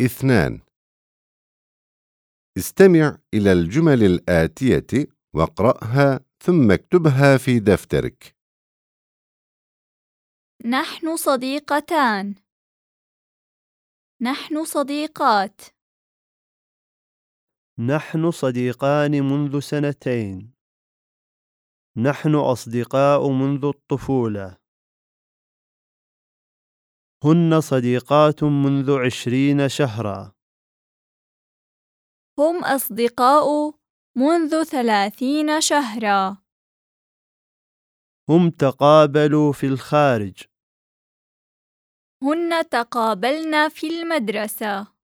اثنان. استمع إلى الجمل الآتية واقرأها ثم اكتبها في دفترك. نحن صديقتان. نحن صديقات. نحن صديقان منذ سنتين. نحن أصدقاء منذ الطفولة. هن صديقات منذ عشرين شهرا. هم أصدقاء منذ ثلاثين شهرا. هم تقابلوا في الخارج. هن تقابلن في المدرسة.